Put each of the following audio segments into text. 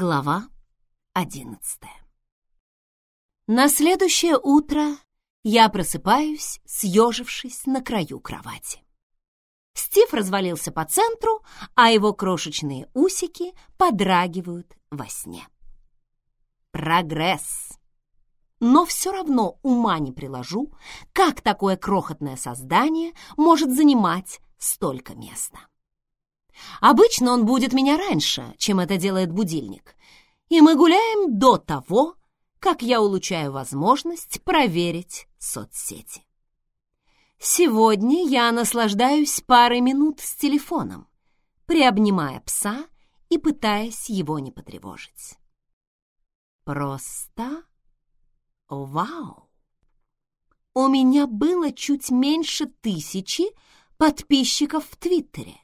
Глава одиннадцатая На следующее утро я просыпаюсь, съежившись на краю кровати. Стив развалился по центру, а его крошечные усики подрагивают во сне. Прогресс! Но все равно ума не приложу, как такое крохотное создание может занимать столько места. Обычно он будет меня раньше, чем это делает будильник, и мы гуляем до того, как я улучшаю возможность проверить соцсети. Сегодня я наслаждаюсь парой минут с телефоном, приобнимая пса и пытаясь его не потревожить. Просто вау! У меня было чуть меньше тысячи подписчиков в Твиттере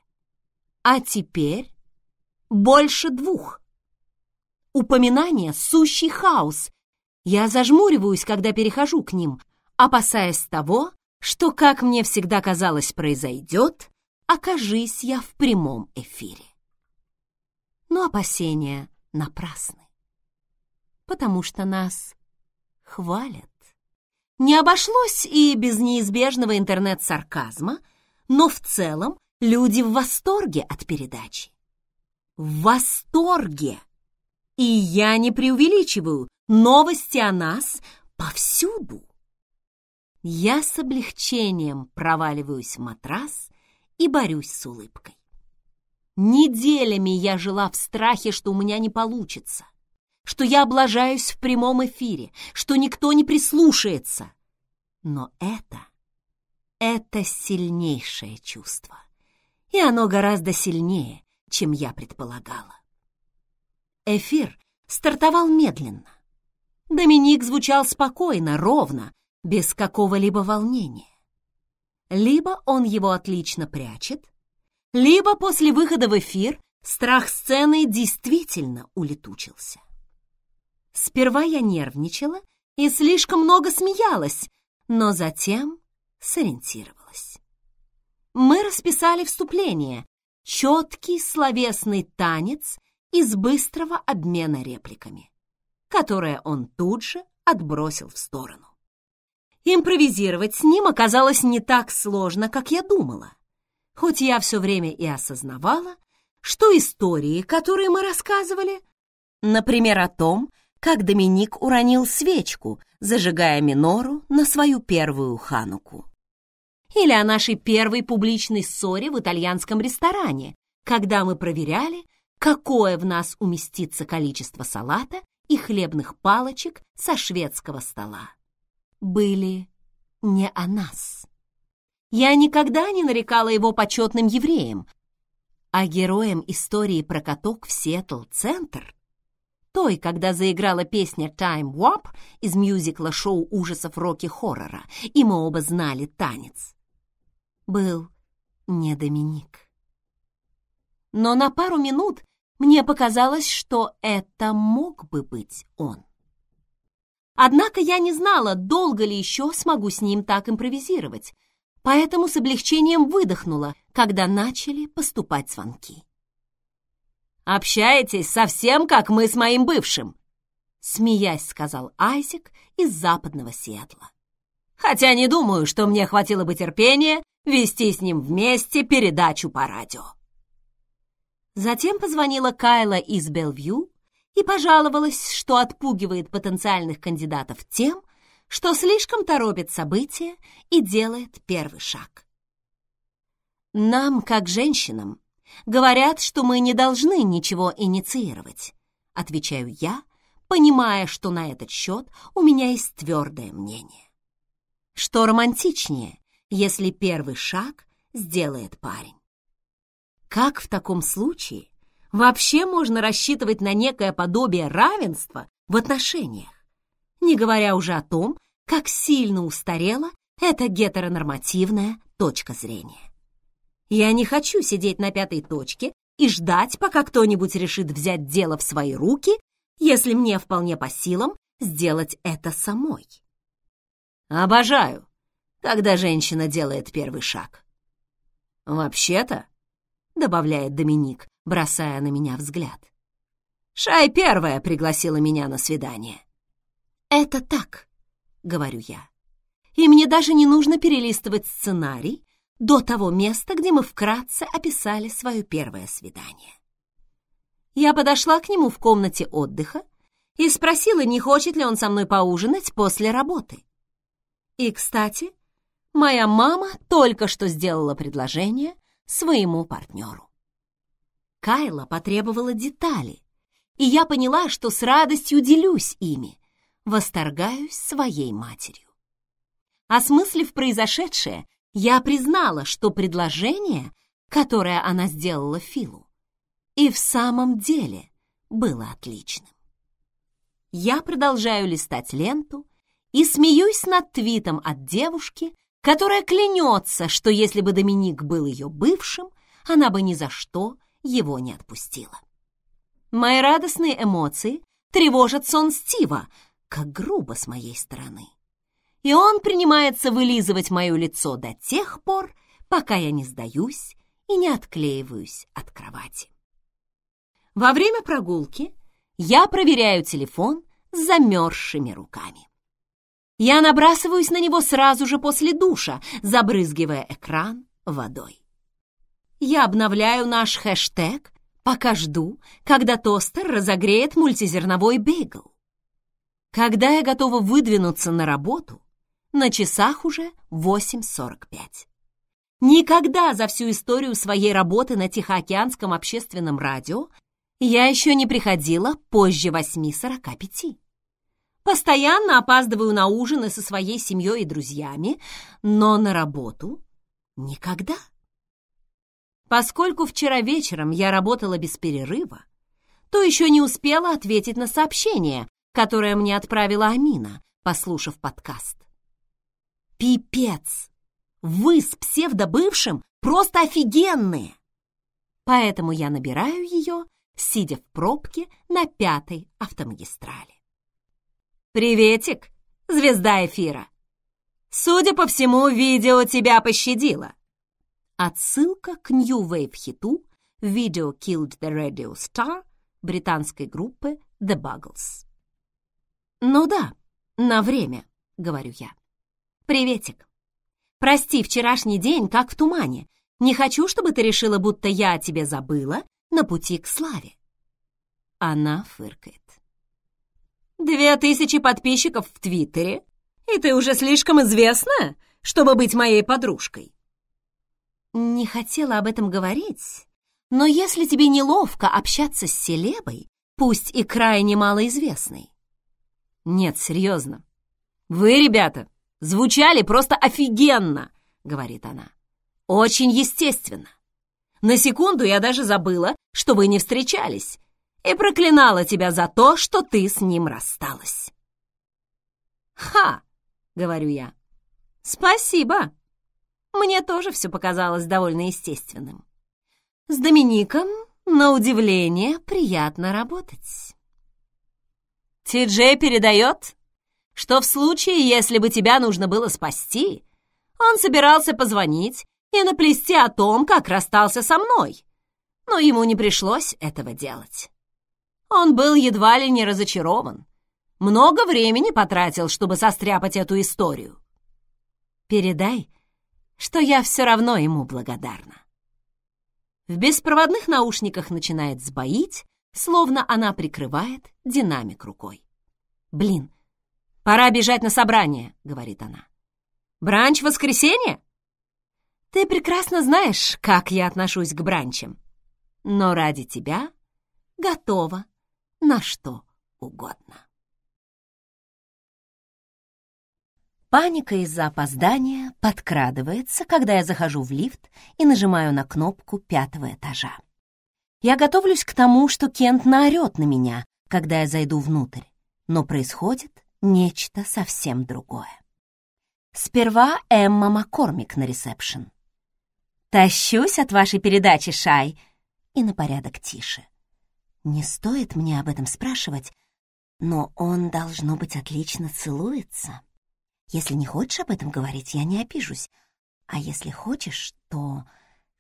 а теперь больше двух. Упоминание — сущий хаос. Я зажмуриваюсь, когда перехожу к ним, опасаясь того, что, как мне всегда казалось, произойдет, окажись я в прямом эфире. Но опасения напрасны, потому что нас хвалят. Не обошлось и без неизбежного интернет-сарказма, но в целом Люди в восторге от передачи. В восторге! И я не преувеличиваю, новости о нас повсюду. Я с облегчением проваливаюсь в матрас и борюсь с улыбкой. Неделями я жила в страхе, что у меня не получится, что я облажаюсь в прямом эфире, что никто не прислушается. Но это, это сильнейшее чувство и оно гораздо сильнее, чем я предполагала. Эфир стартовал медленно. Доминик звучал спокойно, ровно, без какого-либо волнения. Либо он его отлично прячет, либо после выхода в эфир страх сцены действительно улетучился. Сперва я нервничала и слишком много смеялась, но затем сориентировалась мы расписали вступление, четкий словесный танец из быстрого обмена репликами, которое он тут же отбросил в сторону. Импровизировать с ним оказалось не так сложно, как я думала, хоть я все время и осознавала, что истории, которые мы рассказывали, например, о том, как Доминик уронил свечку, зажигая минору на свою первую хануку или о нашей первой публичной ссоре в итальянском ресторане, когда мы проверяли, какое в нас уместится количество салата и хлебных палочек со шведского стола. Были не о нас. Я никогда не нарекала его почетным евреем, а героем истории про каток в Сиэтл-центр, той, когда заиграла песня «Time Warp» из мюзикла шоу ужасов Рокки-хоррора, и мы оба знали танец был не Доминик. Но на пару минут мне показалось, что это мог бы быть он. Однако я не знала, долго ли еще смогу с ним так импровизировать, поэтому с облегчением выдохнула, когда начали поступать звонки. «Общаетесь совсем как мы с моим бывшим», — смеясь сказал Айзек из западного Сиэтла. «Хотя не думаю, что мне хватило бы терпения вести с ним вместе передачу по радио. Затем позвонила Кайла из Белвью и пожаловалась, что отпугивает потенциальных кандидатов тем, что слишком торопит события и делает первый шаг. Нам, как женщинам, говорят, что мы не должны ничего инициировать, отвечаю я, понимая, что на этот счет у меня есть твердое мнение. Что романтичнее, если первый шаг сделает парень. Как в таком случае вообще можно рассчитывать на некое подобие равенства в отношениях, не говоря уже о том, как сильно устарела эта гетеронормативная точка зрения. Я не хочу сидеть на пятой точке и ждать, пока кто-нибудь решит взять дело в свои руки, если мне вполне по силам сделать это самой. Обожаю, когда женщина делает первый шаг. «Вообще-то», — добавляет Доминик, бросая на меня взгляд, Шай первая пригласила меня на свидание. «Это так», — говорю я. «И мне даже не нужно перелистывать сценарий до того места, где мы вкратце описали свое первое свидание». Я подошла к нему в комнате отдыха и спросила, не хочет ли он со мной поужинать после работы. И, кстати, моя мама только что сделала предложение своему партнеру. Кайла потребовала детали, и я поняла, что с радостью делюсь ими, восторгаюсь своей матерью. Осмыслив произошедшее, я признала, что предложение, которое она сделала Филу, и в самом деле было отличным. Я продолжаю листать ленту и смеюсь над твитом от девушки, которая клянется, что если бы Доминик был ее бывшим, она бы ни за что его не отпустила. Мои радостные эмоции тревожат сон Стива, как грубо с моей стороны. И он принимается вылизывать мое лицо до тех пор, пока я не сдаюсь и не отклеиваюсь от кровати. Во время прогулки я проверяю телефон с замерзшими руками. Я набрасываюсь на него сразу же после душа, забрызгивая экран водой. Я обновляю наш хэштег, пока жду, когда тостер разогреет мультизерновой бейгл. Когда я готова выдвинуться на работу, на часах уже 8.45. Никогда за всю историю своей работы на Тихоокеанском общественном радио я еще не приходила позже 8.45. Постоянно опаздываю на ужины со своей семьей и друзьями, но на работу никогда. Поскольку вчера вечером я работала без перерыва, то еще не успела ответить на сообщение, которое мне отправила Амина, послушав подкаст. Пипец! Вы с псевдобывшим просто офигенные! Поэтому я набираю ее, сидя в пробке на пятой автомагистрали. «Приветик, звезда эфира! Судя по всему, видео тебя пощадило. Отсылка к New Wave хиту «Video Killed the Radio Star» британской группы The Buggles. «Ну да, на время», — говорю я. «Приветик. Прости, вчерашний день как в тумане. Не хочу, чтобы ты решила, будто я о тебе забыла на пути к славе». Она фыркает. «Две тысячи подписчиков в Твиттере, и ты уже слишком известна, чтобы быть моей подружкой. Не хотела об этом говорить, но если тебе неловко общаться с селебой, пусть и крайне малоизвестной. Нет, серьезно. Вы, ребята, звучали просто офигенно, говорит она. Очень естественно. На секунду я даже забыла, что вы не встречались, и проклинала тебя за то, что ты с ним рассталась. «Ха!» — говорю я. «Спасибо!» мне тоже все показалось довольно естественным. С Домиником, на удивление, приятно работать. Ти-Джей передает, что в случае, если бы тебя нужно было спасти, он собирался позвонить и наплести о том, как расстался со мной, но ему не пришлось этого делать. Он был едва ли не разочарован. Много времени потратил, чтобы состряпать эту историю. Передай, что я все равно ему благодарна. В беспроводных наушниках начинает сбоить, словно она прикрывает динамик рукой. «Блин, пора бежать на собрание», — говорит она. «Бранч в воскресенье?» «Ты прекрасно знаешь, как я отношусь к бранчам, но ради тебя готова на что угодно». Паника из-за опоздания подкрадывается, когда я захожу в лифт и нажимаю на кнопку пятого этажа. Я готовлюсь к тому, что Кент наорет на меня, когда я зайду внутрь, но происходит нечто совсем другое. Сперва Эмма Маккормик на ресепшн. «Тащусь от вашей передачи, Шай!» И на порядок тише. Не стоит мне об этом спрашивать, но он, должно быть, отлично целуется. Если не хочешь об этом говорить, я не обижусь. А если хочешь, то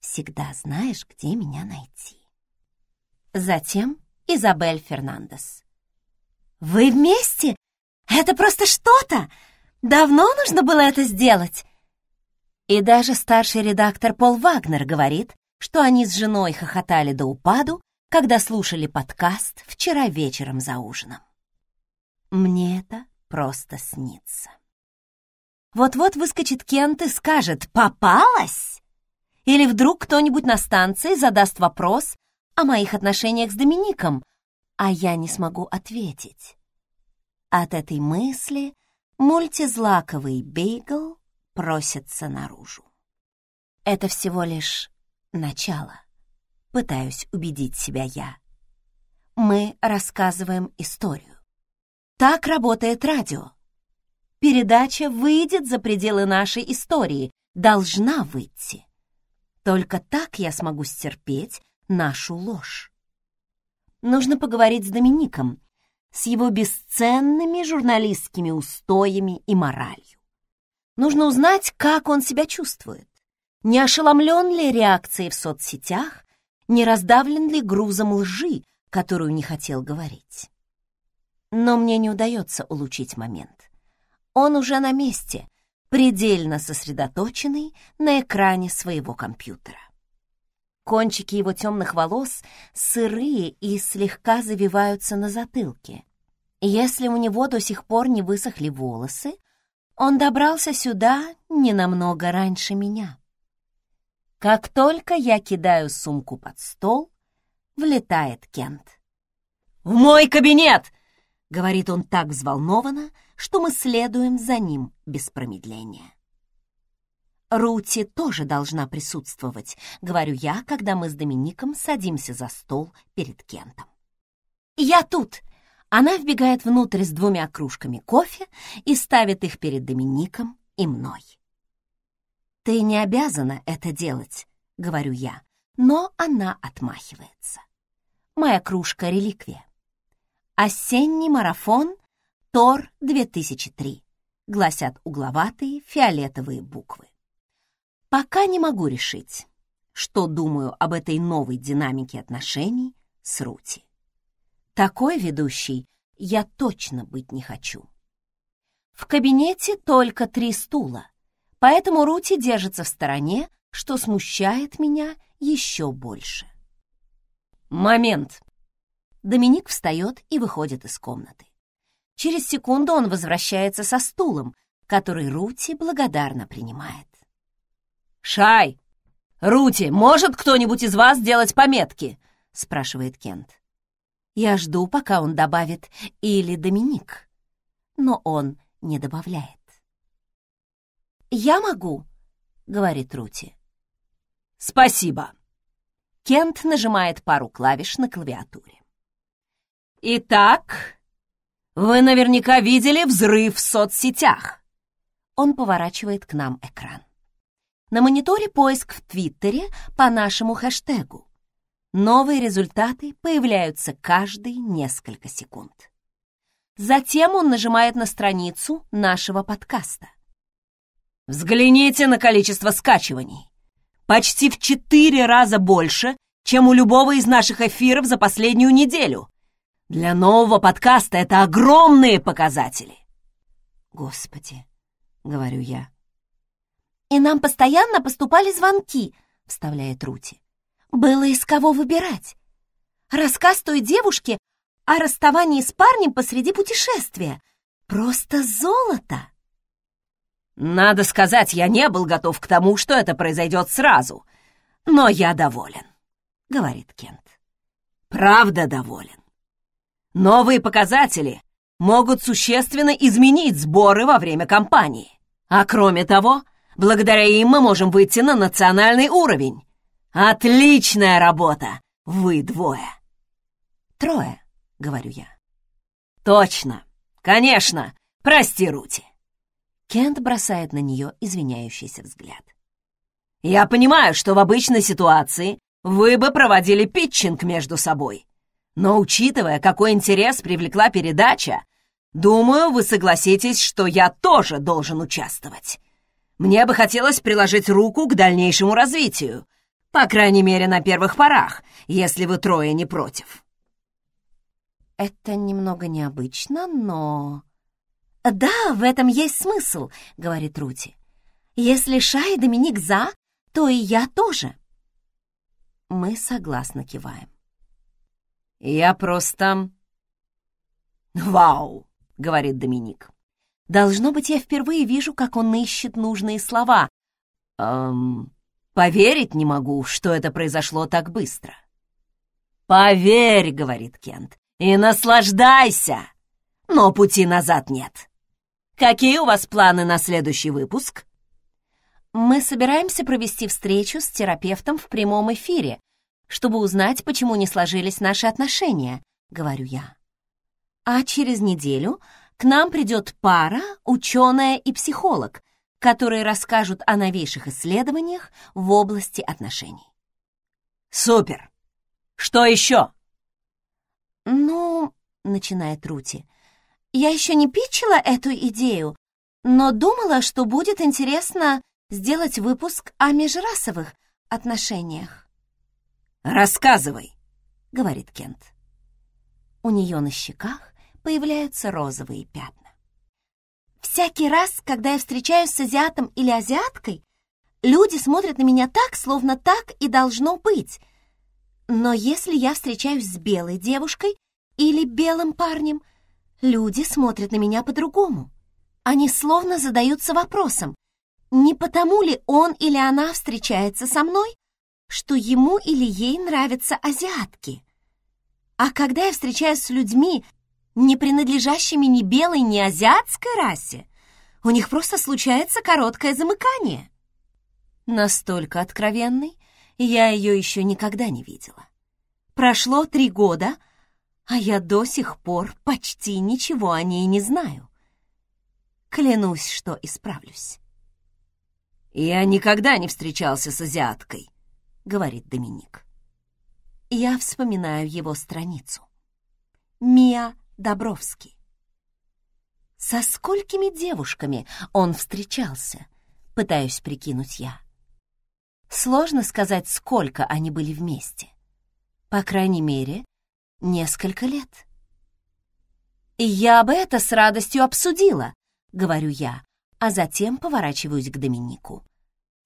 всегда знаешь, где меня найти. Затем Изабель Фернандес. «Вы вместе? Это просто что-то! Давно нужно было это сделать!» И даже старший редактор Пол Вагнер говорит, что они с женой хохотали до упаду, когда слушали подкаст вчера вечером за ужином. Мне это просто снится. Вот-вот выскочит Кент и скажет «Попалась!» Или вдруг кто-нибудь на станции задаст вопрос о моих отношениях с Домиником, а я не смогу ответить. От этой мысли мультизлаковый бейгл просится наружу. Это всего лишь начало. Пытаюсь убедить себя я. Мы рассказываем историю. Так работает радио. Передача выйдет за пределы нашей истории, должна выйти. Только так я смогу стерпеть нашу ложь. Нужно поговорить с Домиником, с его бесценными журналистскими устоями и моралью. Нужно узнать, как он себя чувствует. Не ошеломлен ли реакцией в соцсетях, не раздавлен ли грузом лжи, которую не хотел говорить. Но мне не удается улучшить момент. Он уже на месте, предельно сосредоточенный на экране своего компьютера. Кончики его темных волос сырые и слегка завиваются на затылке. Если у него до сих пор не высохли волосы, он добрался сюда не намного раньше меня. Как только я кидаю сумку под стол, влетает Кент. «В мой кабинет!» — говорит он так взволнованно, что мы следуем за ним без промедления. Рути тоже должна присутствовать, говорю я, когда мы с Домиником садимся за стол перед Кентом. «Я тут!» Она вбегает внутрь с двумя кружками кофе и ставит их перед Домиником и мной. «Ты не обязана это делать», — говорю я, но она отмахивается. Моя кружка — реликвия. «Осенний марафон Тор-2003», — гласят угловатые фиолетовые буквы. Пока не могу решить, что думаю об этой новой динамике отношений с Рути. Такой ведущий я точно быть не хочу. В кабинете только три стула, поэтому Рути держится в стороне, что смущает меня еще больше. «Момент!» Доминик встает и выходит из комнаты. Через секунду он возвращается со стулом, который Рути благодарно принимает. «Шай! Рути, может кто-нибудь из вас делать пометки?» — спрашивает Кент. Я жду, пока он добавит «или Доминик», но он не добавляет. «Я могу», — говорит Рути. «Спасибо». Кент нажимает пару клавиш на клавиатуре. «Итак, вы наверняка видели взрыв в соцсетях». Он поворачивает к нам экран. На мониторе поиск в Твиттере по нашему хэштегу. Новые результаты появляются каждые несколько секунд. Затем он нажимает на страницу нашего подкаста. Взгляните на количество скачиваний. Почти в четыре раза больше, чем у любого из наших эфиров за последнюю неделю. Для нового подкаста это огромные показатели. Господи, говорю я, «И нам постоянно поступали звонки», — вставляет Рути. «Было из кого выбирать. Рассказ той девушки о расставании с парнем посреди путешествия. Просто золото!» «Надо сказать, я не был готов к тому, что это произойдет сразу, но я доволен», — говорит Кент. «Правда доволен. Новые показатели могут существенно изменить сборы во время кампании. А кроме того, Благодаря им мы можем выйти на национальный уровень. Отличная работа, вы двое. Трое, говорю я. Точно, конечно, прости, Рути. Кент бросает на нее извиняющийся взгляд. Я понимаю, что в обычной ситуации вы бы проводили питчинг между собой. Но учитывая, какой интерес привлекла передача, думаю, вы согласитесь, что я тоже должен участвовать. Мне бы хотелось приложить руку к дальнейшему развитию, по крайней мере, на первых порах, если вы трое не против». Это немного необычно, но... «Да, в этом есть смысл», — говорит Рути. «Если Ша и Доминик за, то и я тоже». Мы согласно киваем. «Я просто...» «Вау!» — говорит Доминик. Должно быть, я впервые вижу, как он ищет нужные слова. «Эм, поверить не могу, что это произошло так быстро». «Поверь», — говорит Кент, — «и наслаждайся, но пути назад нет». Какие у вас планы на следующий выпуск? Мы собираемся провести встречу с терапевтом в прямом эфире, чтобы узнать, почему не сложились наши отношения, говорю я. А через неделю к нам придет пара, ученая и психолог, которые расскажут о новейших исследованиях в области отношений. Супер! Что еще? Ну, начинает Рути, я еще не питчила эту идею, но думала, что будет интересно сделать выпуск о межрасовых отношениях. «Рассказывай», — говорит Кент. У нее на щеках появляются розовые пятна. Всякий раз, когда я встречаюсь с азиатом или азиаткой, люди смотрят на меня так, словно так и должно быть. Но если я встречаюсь с белой девушкой или белым парнем — Люди смотрят на меня по-другому. Они словно задаются вопросом, не потому ли он или она встречается со мной, что ему или ей нравятся азиатки. А когда я встречаюсь с людьми, не принадлежащими ни белой, ни азиатской расе, у них просто случается короткое замыкание. Настолько откровенной я ее еще никогда не видела. Прошло три года — а я до сих пор почти ничего о ней не знаю. Клянусь, что исправлюсь. «Я никогда не встречался с азиаткой», — говорит Доминик. Я вспоминаю его страницу. Мия Добровский. Со сколькими девушками он встречался, пытаюсь прикинуть я. Сложно сказать, сколько они были вместе. По крайней мере, несколько лет. «Я бы это с радостью обсудила», — говорю я, а затем поворачиваюсь к Доминику.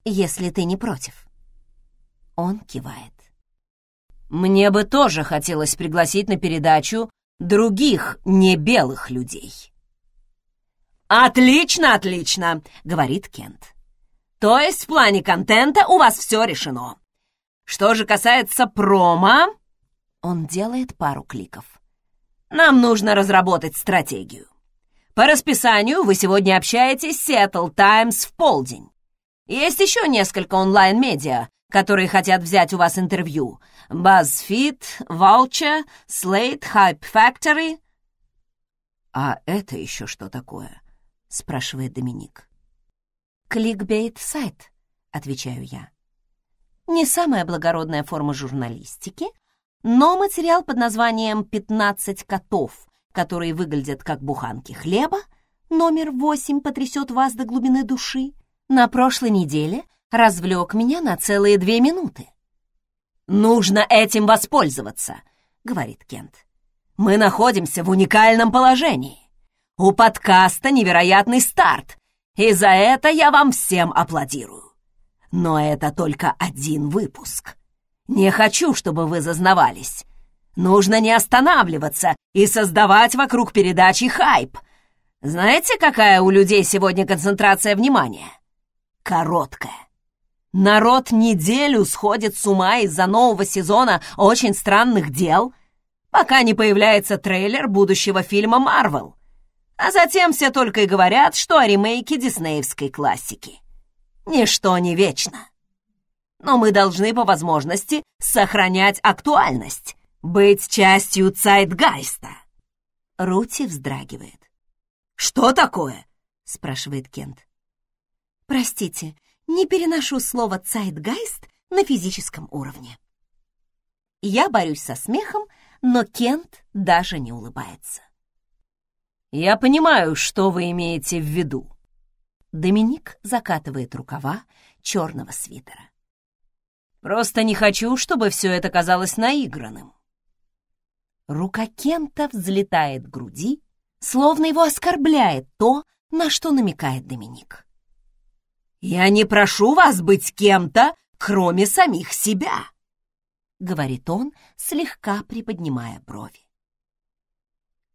«Если ты не против». Он кивает. «Мне бы тоже хотелось пригласить на передачу других небелых людей». «Отлично, отлично!» — говорит Кент. «То есть в плане контента у вас все решено. Что же касается промо, он делает пару кликов. «Нам нужно разработать стратегию. По расписанию вы сегодня общаетесь с Seattle Times в полдень. Есть еще несколько онлайн-медиа, которые хотят взять у вас интервью. BuzzFeed, Vulture, Slate, Hype Factory». «А это еще что такое?» — спрашивает Доминик. «Кликбейт-сайт», — отвечаю я. «Не самая благородная форма журналистики, но материал под названием «15 котов», которые выглядят как буханки хлеба, номер 8 потрясет вас до глубины души, на прошлой неделе развлек меня на целые две минуты. «Нужно этим воспользоваться», — говорит Кент. «Мы находимся в уникальном положении. У подкаста невероятный старт, и за это я вам всем аплодирую. Но это только один выпуск. Не хочу, чтобы вы зазнавались. Нужно не останавливаться и создавать вокруг передачи хайп. Знаете, какая у людей сегодня концентрация внимания? Короткая. Народ неделю сходит с ума из-за нового сезона «Очень странных дел», пока не появляется трейлер будущего фильма «Марвел». А затем все только и говорят, что о ремейке диснеевской классики. Ничто не вечно но мы должны по возможности сохранять актуальность, быть частью цайтгайста». Рути вздрагивает. «Что такое?» — спрашивает Кент. «Простите, не переношу слово «цайтгайст» на физическом уровне». Я борюсь со смехом, но Кент даже не улыбается. «Я понимаю, что вы имеете в виду». Доминик закатывает рукава черного свитера. Просто не хочу, чтобы все это казалось наигранным. Рука Кента взлетает к груди, словно его оскорбляет то, на что намекает Доминик. «Я не прошу вас быть кем-то, кроме самих себя», — говорит он, слегка приподнимая брови.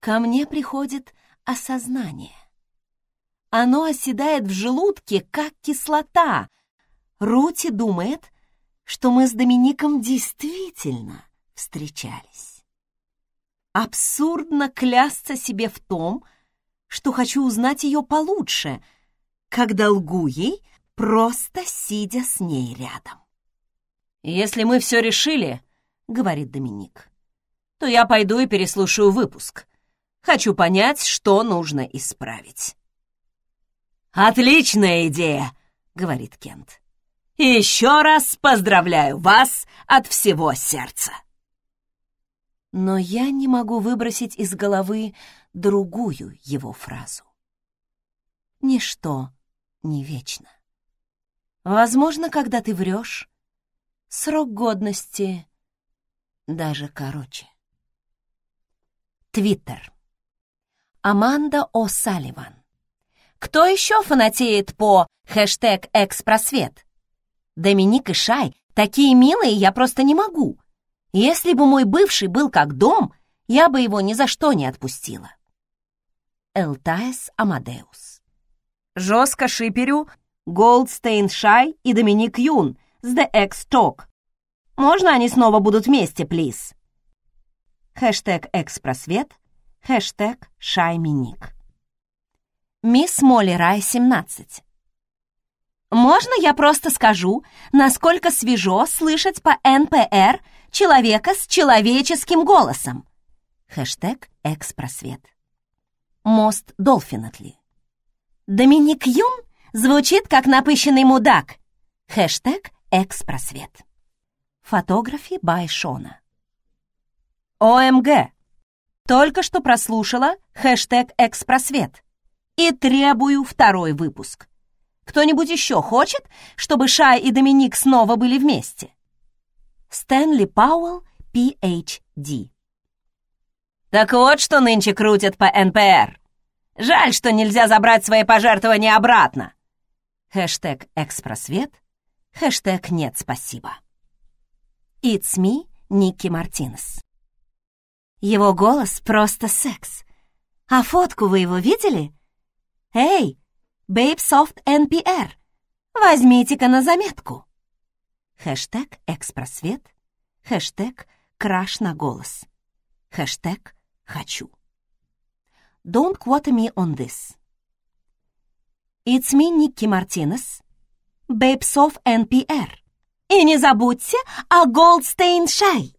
Ко мне приходит осознание. Оно оседает в желудке, как кислота. Рути думает, что мы с Домиником действительно встречались. Абсурдно клясться себе в том, что хочу узнать ее получше, когда лгу ей, просто сидя с ней рядом. «Если мы все решили, — говорит Доминик, — то я пойду и переслушаю выпуск. Хочу понять, что нужно исправить». «Отличная идея!» — говорит Кент. «И еще раз поздравляю вас от всего сердца!» Но я не могу выбросить из головы другую его фразу. Ничто не вечно. Возможно, когда ты врешь, срок годности даже короче. Твиттер. Аманда О'Салливан. Кто еще фанатеет по хэштег «Экспросвет»? Доминик и Шай такие милые, я просто не могу. Если бы мой бывший был как дом, я бы его ни за что не отпустила. Элтаес Амадеус. Жестко шиперю Голдстейн Шай и Доминик Юн с The X Talk. Можно они снова будут вместе, плиз? Хэштег «Экспросвет», хэштег «Шай Миник». Мисс Молли Рай, 17. Можно я просто скажу, насколько свежо слышать по НПР человека с человеческим голосом? Хэштег «Экспросвет». Мост Долфинатли. Доминик Юм звучит как напыщенный мудак. Хэштег «Экспросвет». Фотографии Бай Шона. ОМГ. Только что прослушала хэштег «Экспросвет» и требую второй выпуск. Кто-нибудь еще хочет, чтобы Шай и Доминик снова были вместе? Стэнли Пауэлл, PhD. Так вот, что нынче крутят по НПР. Жаль, что нельзя забрать свои пожертвования обратно. Хэштег «Экспросвет», хэштег «Нет, спасибо». It's me, Ники Мартинес. Его голос просто секс. А фотку вы его видели? «Эй, Бейбсофт NPR, возьмите-ка на заметку!» Хэштег «Экспросвет», хэштег «Краш на голос», хэштег «Хочу». Don't quote me on this. It's me, Никки Мартинес, Бейбсофт NPR. И не забудьте о Goldstein Shy.